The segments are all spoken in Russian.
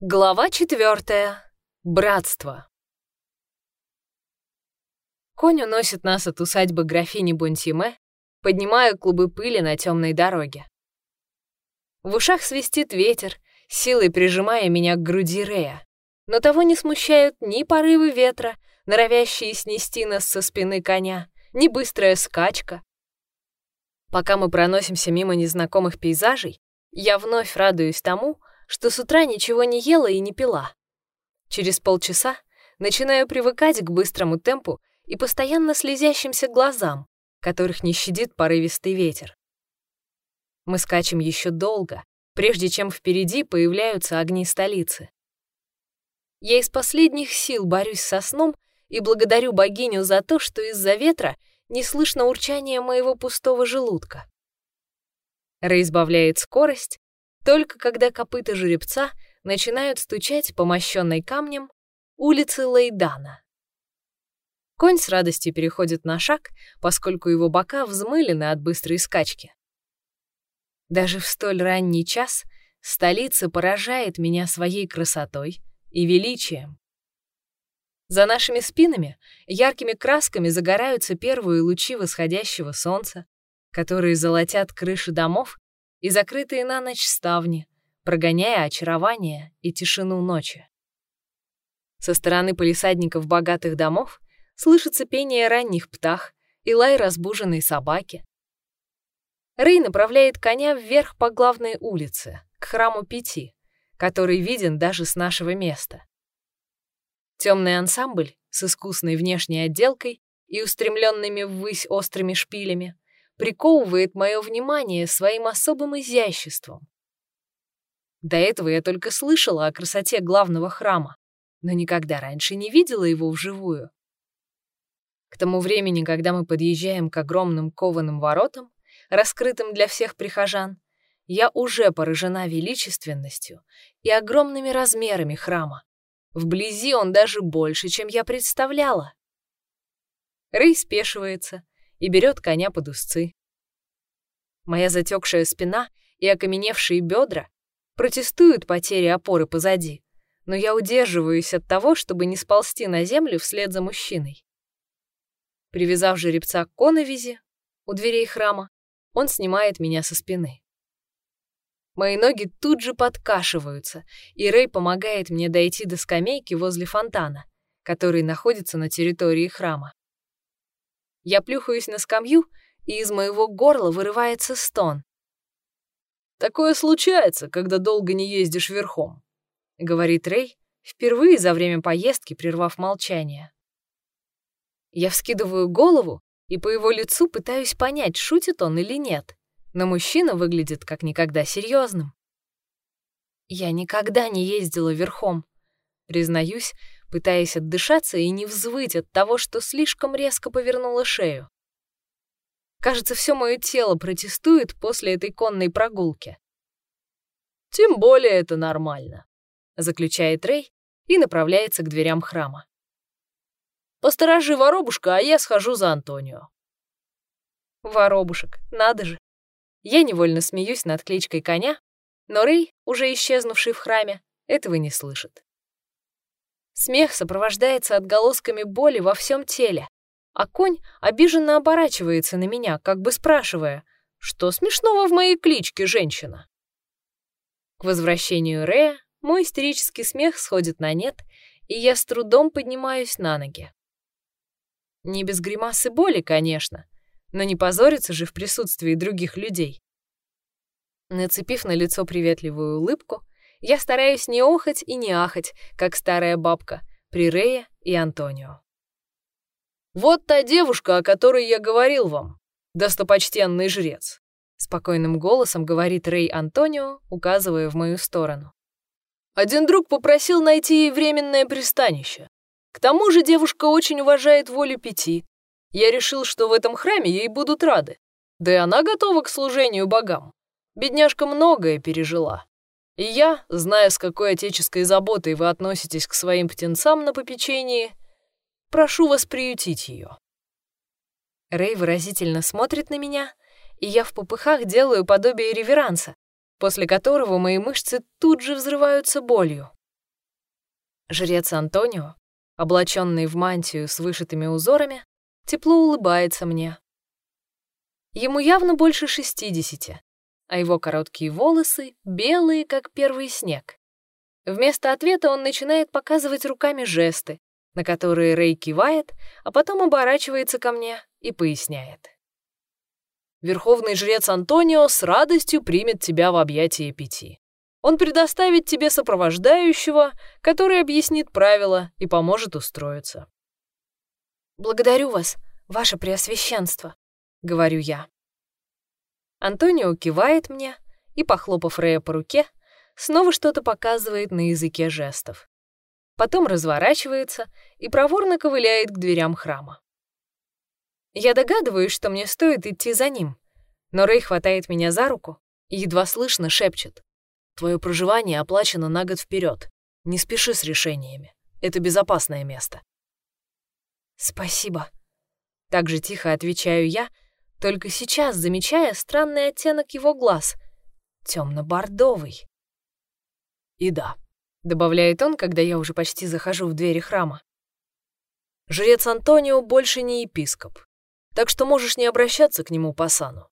Глава четвертая. Братство. Конь уносит нас от усадьбы графини Бонтиме, поднимая клубы пыли на темной дороге. В ушах свистит ветер, силой прижимая меня к груди Рея, но того не смущают ни порывы ветра, норовящие снести нас со спины коня, ни быстрая скачка. Пока мы проносимся мимо незнакомых пейзажей, я вновь радуюсь тому, что с утра ничего не ела и не пила. Через полчаса начинаю привыкать к быстрому темпу и постоянно слезящимся глазам, которых не щадит порывистый ветер. Мы скачем еще долго, прежде чем впереди появляются огни столицы. Я из последних сил борюсь со сном и благодарю богиню за то, что из-за ветра не слышно урчания моего пустого желудка. Рэй избавляет скорость, только когда копыта жеребца начинают стучать по мощенной камнем улицы Лейдана. Конь с радостью переходит на шаг, поскольку его бока взмылены от быстрой скачки. Даже в столь ранний час столица поражает меня своей красотой и величием. За нашими спинами яркими красками загораются первые лучи восходящего солнца, которые золотят крыши домов и закрытые на ночь ставни, прогоняя очарование и тишину ночи. Со стороны полисадников богатых домов слышится пение ранних птах и лай разбуженной собаки. Рэй направляет коня вверх по главной улице, к храму Пяти, который виден даже с нашего места. Темный ансамбль с искусной внешней отделкой и устремленными ввысь острыми шпилями приковывает мое внимание своим особым изяществом. До этого я только слышала о красоте главного храма, но никогда раньше не видела его вживую. К тому времени, когда мы подъезжаем к огромным кованым воротам, раскрытым для всех прихожан, я уже поражена величественностью и огромными размерами храма. Вблизи он даже больше, чем я представляла. Рэй спешивается, и берет коня под узцы. Моя затекшая спина и окаменевшие бедра протестуют потери опоры позади, но я удерживаюсь от того, чтобы не сползти на землю вслед за мужчиной. Привязав жеребца к коновизе у дверей храма, он снимает меня со спины. Мои ноги тут же подкашиваются, и Рэй помогает мне дойти до скамейки возле фонтана, который находится на территории храма. Я плюхаюсь на скамью, и из моего горла вырывается стон. «Такое случается, когда долго не ездишь верхом», — говорит Рэй, впервые за время поездки прервав молчание. Я вскидываю голову и по его лицу пытаюсь понять, шутит он или нет, но мужчина выглядит как никогда серьезным. Я никогда не ездила верхом, признаюсь, пытаясь отдышаться и не взвыть от того, что слишком резко повернула шею. Кажется, все мое тело протестует после этой конной прогулки. «Тем более это нормально», — заключает Рэй и направляется к дверям храма. «Посторожи воробушка, а я схожу за Антонио». Воробушек, надо же. Я невольно смеюсь над кличкой коня, но Рэй, уже исчезнувший в храме, этого не слышит. Смех сопровождается отголосками боли во всем теле, а конь обиженно оборачивается на меня, как бы спрашивая, что смешного в моей кличке, женщина? К возвращению Рея мой истерический смех сходит на нет, и я с трудом поднимаюсь на ноги. Не без гримасы боли, конечно, но не позориться же в присутствии других людей. Нацепив на лицо приветливую улыбку, я стараюсь не охать и не ахать, как старая бабка, при Рее и Антонио. «Вот та девушка, о которой я говорил вам, достопочтенный жрец», спокойным голосом говорит Рей Антонио, указывая в мою сторону. Один друг попросил найти ей временное пристанище. К тому же девушка очень уважает волю пяти. Я решил, что в этом храме ей будут рады. Да и она готова к служению богам. Бедняжка многое пережила. И я, зная, с какой отеческой заботой вы относитесь к своим птенцам на попечении, прошу вас приютить ее. Рэй выразительно смотрит на меня, и я в попыхах делаю подобие реверанса, после которого мои мышцы тут же взрываются болью. Жрец Антонио, облаченный в мантию с вышитыми узорами, тепло улыбается мне. Ему явно больше шестидесяти, а его короткие волосы белые, как первый снег. Вместо ответа он начинает показывать руками жесты, на которые Рэй кивает, а потом оборачивается ко мне и поясняет. «Верховный жрец Антонио с радостью примет тебя в объятия пяти. Он предоставит тебе сопровождающего, который объяснит правила и поможет устроиться. «Благодарю вас, ваше преосвященство», — говорю я. Антонио кивает мне и, похлопав Рея по руке, снова что-то показывает на языке жестов. Потом разворачивается и проворно ковыляет к дверям храма. Я догадываюсь, что мне стоит идти за ним, но Рэй хватает меня за руку и едва слышно шепчет. Твое проживание оплачено на год вперед. Не спеши с решениями. Это безопасное место. Спасибо. Так же тихо отвечаю я, только сейчас замечая странный оттенок его глаз. Темно-бордовый. И да, добавляет он, когда я уже почти захожу в двери храма. Жрец Антонио больше не епископ, так что можешь не обращаться к нему по сану.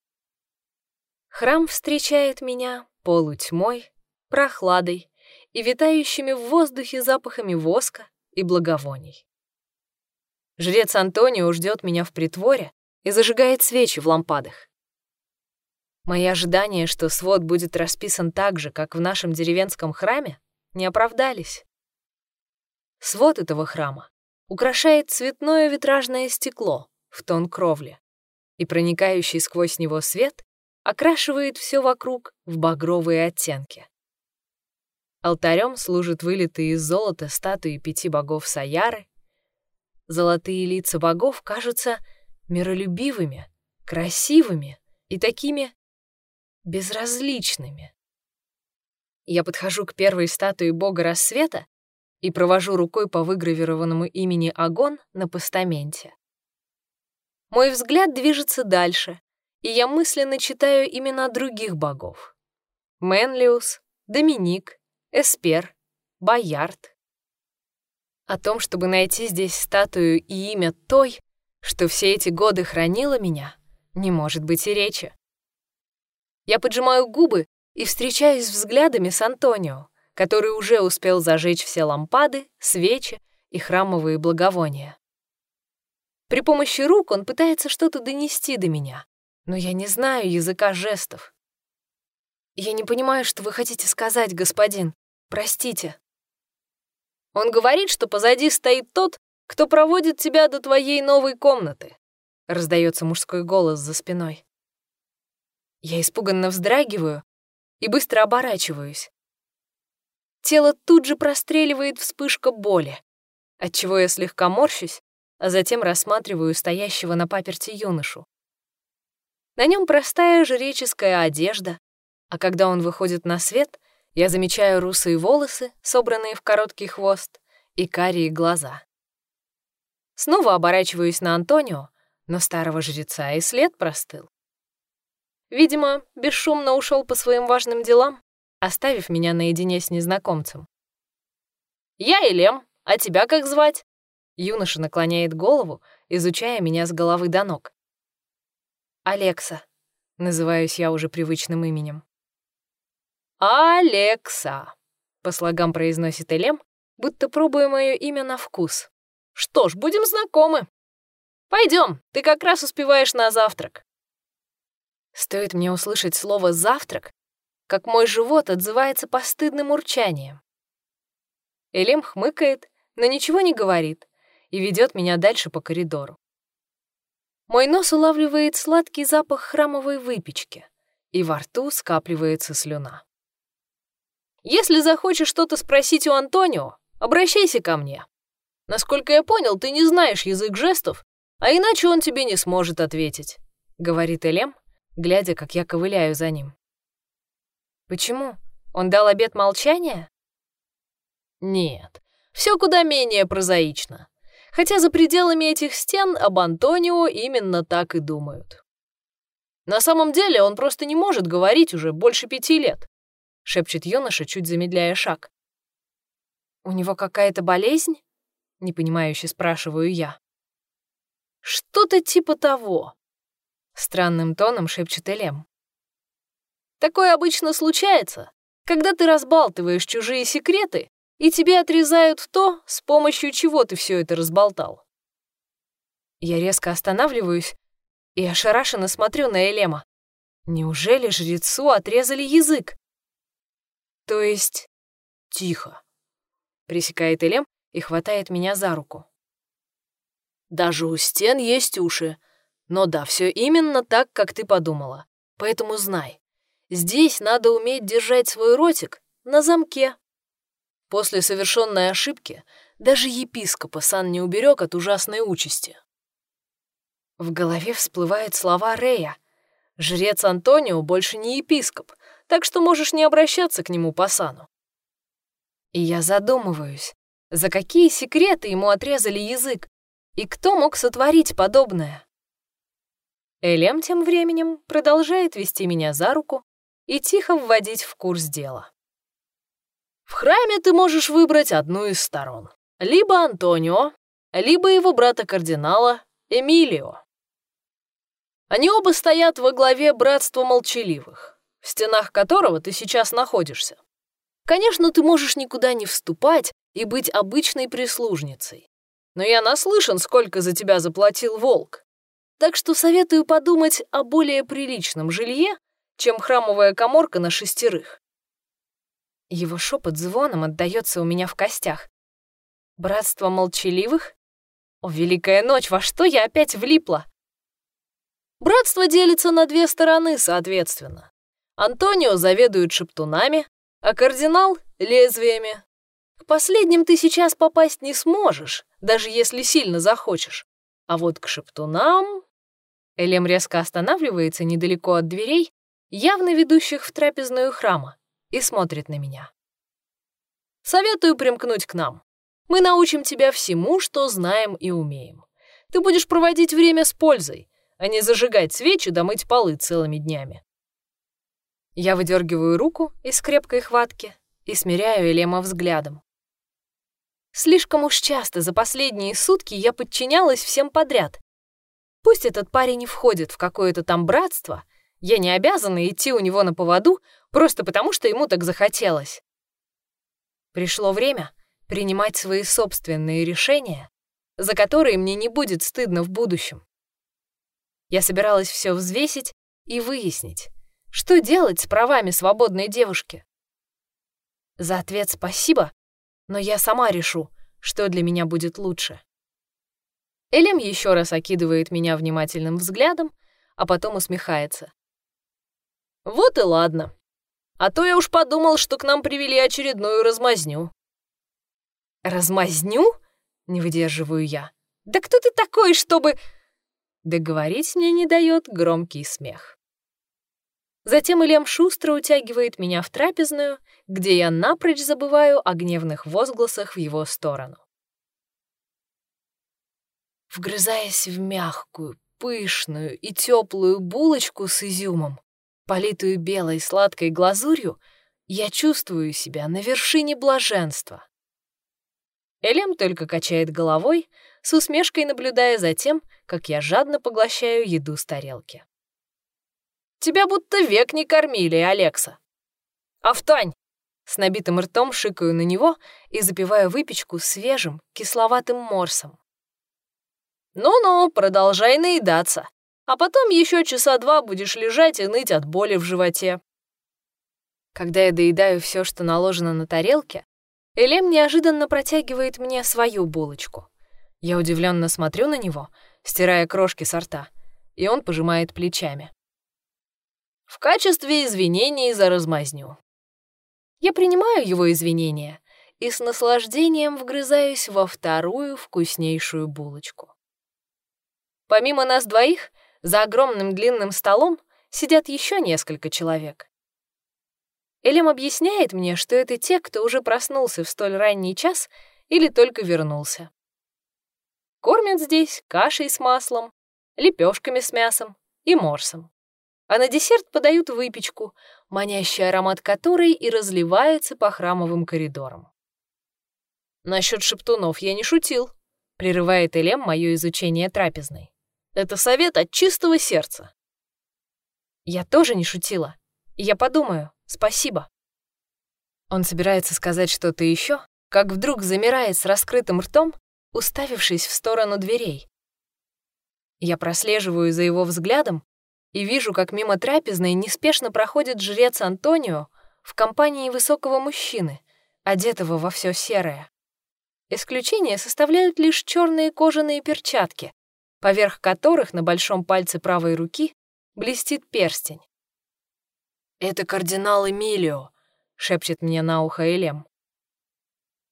Храм встречает меня полутьмой, прохладой и витающими в воздухе запахами воска и благовоний. Жрец Антонио ждет меня в притворе и зажигает свечи в лампадах. Мои ожидания, что свод будет расписан так же, как в нашем деревенском храме, не оправдались. Свод этого храма украшает цветное витражное стекло в тон кровли, и проникающий сквозь него свет окрашивает все вокруг в багровые оттенки. Алтарем служат вылитые из золота статуи пяти богов Саяры. Золотые лица богов кажутся миролюбивыми, красивыми и такими безразличными. Я подхожу к первой статуе бога рассвета и провожу рукой по выгравированному имени Агон на постаменте. Мой взгляд движется дальше, и я мысленно читаю имена других богов. Менлиус, Доминик, Эспер, Боярд. О том, чтобы найти здесь статую и имя той, что все эти годы хранила меня, не может быть и речи. Я поджимаю губы и встречаюсь взглядами с Антонио, который уже успел зажечь все лампады, свечи и храмовые благовония. При помощи рук он пытается что-то донести до меня, но я не знаю языка жестов. «Я не понимаю, что вы хотите сказать, господин», Простите. Он говорит, что позади стоит тот, кто проводит тебя до твоей новой комнаты. Раздается мужской голос за спиной. Я испуганно вздрагиваю и быстро оборачиваюсь. Тело тут же простреливает вспышка боли, отчего я слегка морщусь, а затем рассматриваю стоящего на паперти юношу. На нем простая жреческая одежда, а когда он выходит на свет, я замечаю русые волосы, собранные в короткий хвост, и карие глаза. Снова оборачиваюсь на Антонио, но старого жреца и след простыл. Видимо, бесшумно ушел по своим важным делам, оставив меня наедине с незнакомцем. «Я Элем, а тебя как звать?» Юноша наклоняет голову, изучая меня с головы до ног. «Алекса», — называюсь я уже привычным именем. «Алекса», — по слогам произносит Элем, будто пробуя мое имя на вкус. «Что ж, будем знакомы. Пойдем, ты как раз успеваешь на завтрак». Стоит мне услышать слово «завтрак», как мой живот отзывается постыдным урчанием. Элем хмыкает, но ничего не говорит и ведет меня дальше по коридору. Мой нос улавливает сладкий запах храмовой выпечки, и во рту скапливается слюна. Если захочешь что-то спросить у Антонио, обращайся ко мне. Насколько я понял, ты не знаешь язык жестов, а иначе он тебе не сможет ответить», — говорит Элем, глядя, как я ковыляю за ним. «Почему? Он дал обет молчания?» «Нет, все куда менее прозаично. Хотя за пределами этих стен об Антонио именно так и думают. На самом деле он просто не может говорить уже больше пяти лет. — шепчет юноша, чуть замедляя шаг. У него какая-то болезнь? Непонимающе спрашиваю я. Что-то типа того. Странным тоном шепчет Элем. Такое обычно случается, когда ты разбалтываешь чужие секреты, и тебе отрезают то, с помощью чего ты все это разболтал. Я резко останавливаюсь и ошарашенно смотрю на Элема. Неужели жрецу отрезали язык? То есть... Тихо. Пресекает Элем и хватает меня за руку. Даже у стен есть уши. Но да, все именно так, как ты подумала. Поэтому знай, здесь надо уметь держать свой ротик на замке. После совершенной ошибки даже епископа сан не уберег от ужасной участи. В голове всплывают слова Рея. Жрец Антонио больше не епископ, так что можешь не обращаться к нему по сану. И я задумываюсь, за какие секреты ему отрезали язык, и кто мог сотворить подобное? Элем тем временем продолжает вести меня за руку и тихо вводить в курс дела. В храме ты можешь выбрать одну из сторон. Либо Антонио, либо его брата-кардинала Эмилио. Они оба стоят во главе Братства Молчаливых, в стенах которого ты сейчас находишься. Конечно, ты можешь никуда не вступать и быть обычной прислужницей. Но я наслышан, сколько за тебя заплатил волк. Так что советую подумать о более приличном жилье, чем храмовая коморка на шестерых. Его шепот звоном отдается у меня в костях. Братство молчаливых? О, великая ночь, во что я опять влипла? Братство делится на две стороны, соответственно. Антонио заведует шептунами, а кардинал — лезвиями. К последним ты сейчас попасть не сможешь, даже если сильно захочешь. А вот к шептунам... Элем резко останавливается недалеко от дверей, явно ведущих в трапезную храма, и смотрит на меня. Советую примкнуть к нам. Мы научим тебя всему, что знаем и умеем. Ты будешь проводить время с пользой, а не зажигать свечи да мыть полы целыми днями. Я выдергиваю руку из крепкой хватки и смиряю Элема взглядом. Слишком уж часто за последние сутки я подчинялась всем подряд. Пусть этот парень не входит в какое-то там братство, я не обязана идти у него на поводу просто потому, что ему так захотелось. Пришло время принимать свои собственные решения, за которые мне не будет стыдно в будущем. Я собиралась все взвесить и выяснить, что делать с правами свободной девушки. За ответ спасибо, но я сама решу, что для меня будет лучше. Элем еще раз окидывает меня внимательным взглядом, а потом усмехается. «Вот и ладно. А то я уж подумал, что к нам привели очередную размазню». «Размазню?» — не выдерживаю я. «Да кто ты такой, чтобы...» Договорить мне не дает громкий смех. Затем Илем шустро утягивает меня в трапезную, где я напрочь забываю о гневных возгласах в его сторону. Вгрызаясь в мягкую, пышную и теплую булочку с изюмом, политую белой сладкой глазурью, я чувствую себя на вершине блаженства. Элем только качает головой, с усмешкой наблюдая за тем, как я жадно поглощаю еду с тарелки. Тебя будто век не кормили, Алекса. Автань!» С набитым ртом шикаю на него и запиваю выпечку свежим, кисловатым морсом. «Ну-ну, продолжай наедаться, а потом еще часа два будешь лежать и ныть от боли в животе». Когда я доедаю все, что наложено на тарелке, Элем неожиданно протягивает мне свою булочку. Я удивленно смотрю на него, стирая крошки со рта, и он пожимает плечами в качестве извинений за размазню. Я принимаю его извинения и с наслаждением вгрызаюсь во вторую вкуснейшую булочку. Помимо нас двоих, за огромным длинным столом сидят еще несколько человек. Элем объясняет мне, что это те, кто уже проснулся в столь ранний час или только вернулся. Кормят здесь кашей с маслом, лепешками с мясом и морсом а на десерт подают выпечку, манящий аромат которой и разливается по храмовым коридорам. Насчет шептунов я не шутил, прерывает Элем мое изучение трапезной. Это совет от чистого сердца. Я тоже не шутила. Я подумаю. Спасибо. Он собирается сказать что-то еще, как вдруг замирает с раскрытым ртом, уставившись в сторону дверей. Я прослеживаю за его взглядом и вижу, как мимо трапезной неспешно проходит жрец Антонио в компании высокого мужчины, одетого во все серое. Исключение составляют лишь черные кожаные перчатки, поверх которых на большом пальце правой руки блестит перстень. «Это кардинал Эмилио», — шепчет мне на ухо Элем.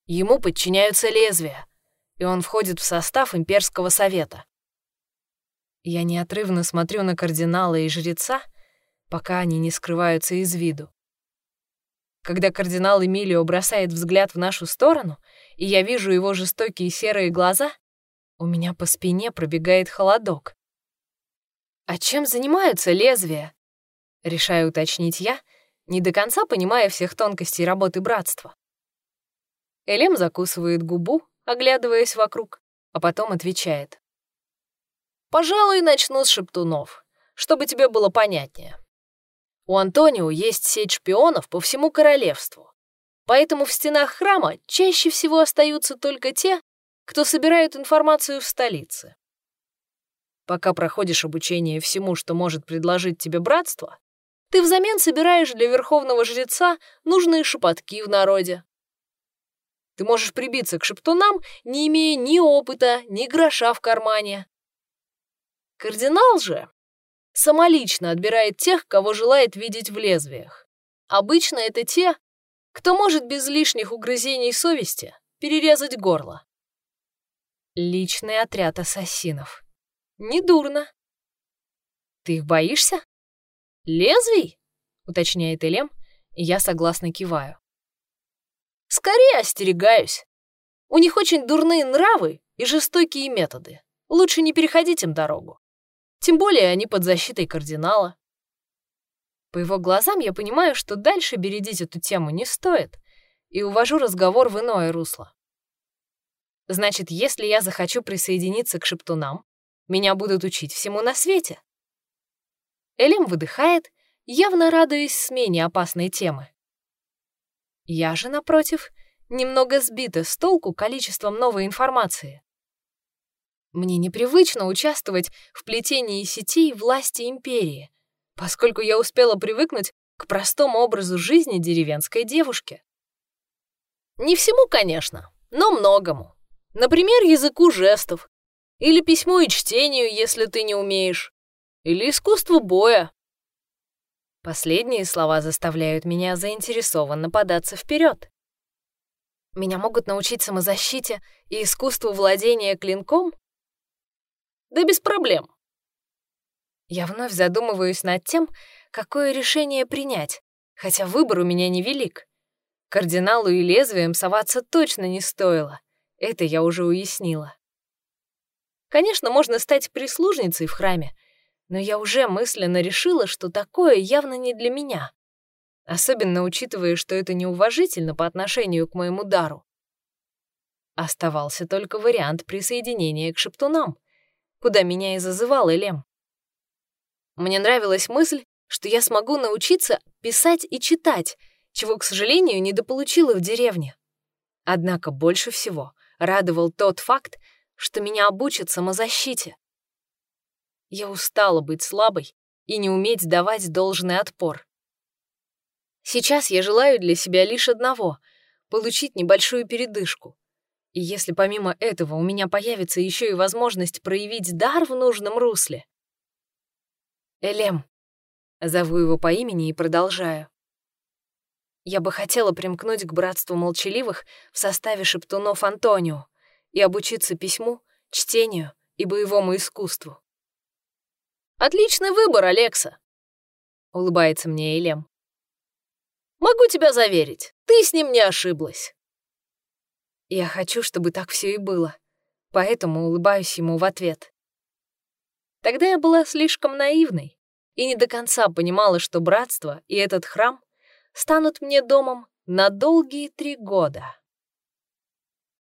Ему подчиняются лезвия, и он входит в состав имперского совета. Я неотрывно смотрю на кардинала и жреца, пока они не скрываются из виду. Когда кардинал Эмилио бросает взгляд в нашу сторону, и я вижу его жестокие серые глаза, у меня по спине пробегает холодок. «А чем занимаются лезвия?» — решаю уточнить я, не до конца понимая всех тонкостей работы братства. Элем закусывает губу, оглядываясь вокруг, а потом отвечает. «Пожалуй, начну с шептунов, чтобы тебе было понятнее. У Антонио есть сеть шпионов по всему королевству, поэтому в стенах храма чаще всего остаются только те, кто собирает информацию в столице. Пока проходишь обучение всему, что может предложить тебе братство, ты взамен собираешь для верховного жреца нужные шепотки в народе. Ты можешь прибиться к шептунам, не имея ни опыта, ни гроша в кармане. Кардинал же самолично отбирает тех, кого желает видеть в лезвиях. Обычно это те, кто может без лишних угрызений совести перерезать горло. Личный отряд ассасинов. Недурно. Ты их боишься? Лезвий? Уточняет Элем, и я согласно киваю. Скорее остерегаюсь. У них очень дурные нравы и жестокие методы. Лучше не переходить им дорогу. Тем более они под защитой кардинала. По его глазам я понимаю, что дальше бередить эту тему не стоит, и увожу разговор в иное русло. Значит, если я захочу присоединиться к шептунам, меня будут учить всему на свете. Элим выдыхает, явно радуясь смене опасной темы. Я же, напротив, немного сбита с толку количеством новой информации. Мне непривычно участвовать в плетении сетей власти империи, поскольку я успела привыкнуть к простому образу жизни деревенской девушки. Не всему, конечно, но многому. Например, языку жестов, или письму и чтению, если ты не умеешь, или искусству боя. Последние слова заставляют меня заинтересованно податься вперед. Меня могут научить самозащите и искусству владения клинком? Да без проблем. Я вновь задумываюсь над тем, какое решение принять, хотя выбор у меня невелик. Кардиналу и лезвием соваться точно не стоило. Это я уже уяснила. Конечно, можно стать прислужницей в храме, но я уже мысленно решила, что такое явно не для меня. Особенно учитывая, что это неуважительно по отношению к моему дару. Оставался только вариант присоединения к шептунам куда меня и зазывал Элем. Мне нравилась мысль, что я смогу научиться писать и читать, чего, к сожалению, недополучила в деревне. Однако больше всего радовал тот факт, что меня обучат самозащите. Я устала быть слабой и не уметь давать должный отпор. Сейчас я желаю для себя лишь одного — получить небольшую передышку, и если помимо этого у меня появится еще и возможность проявить дар в нужном русле... Элем. Зову его по имени и продолжаю. Я бы хотела примкнуть к братству молчаливых в составе шептунов Антонио и обучиться письму, чтению и боевому искусству. «Отличный выбор, Алекса!» — улыбается мне Элем. «Могу тебя заверить, ты с ним не ошиблась». Я хочу, чтобы так все и было, поэтому улыбаюсь ему в ответ. Тогда я была слишком наивной и не до конца понимала, что братство и этот храм станут мне домом на долгие три года.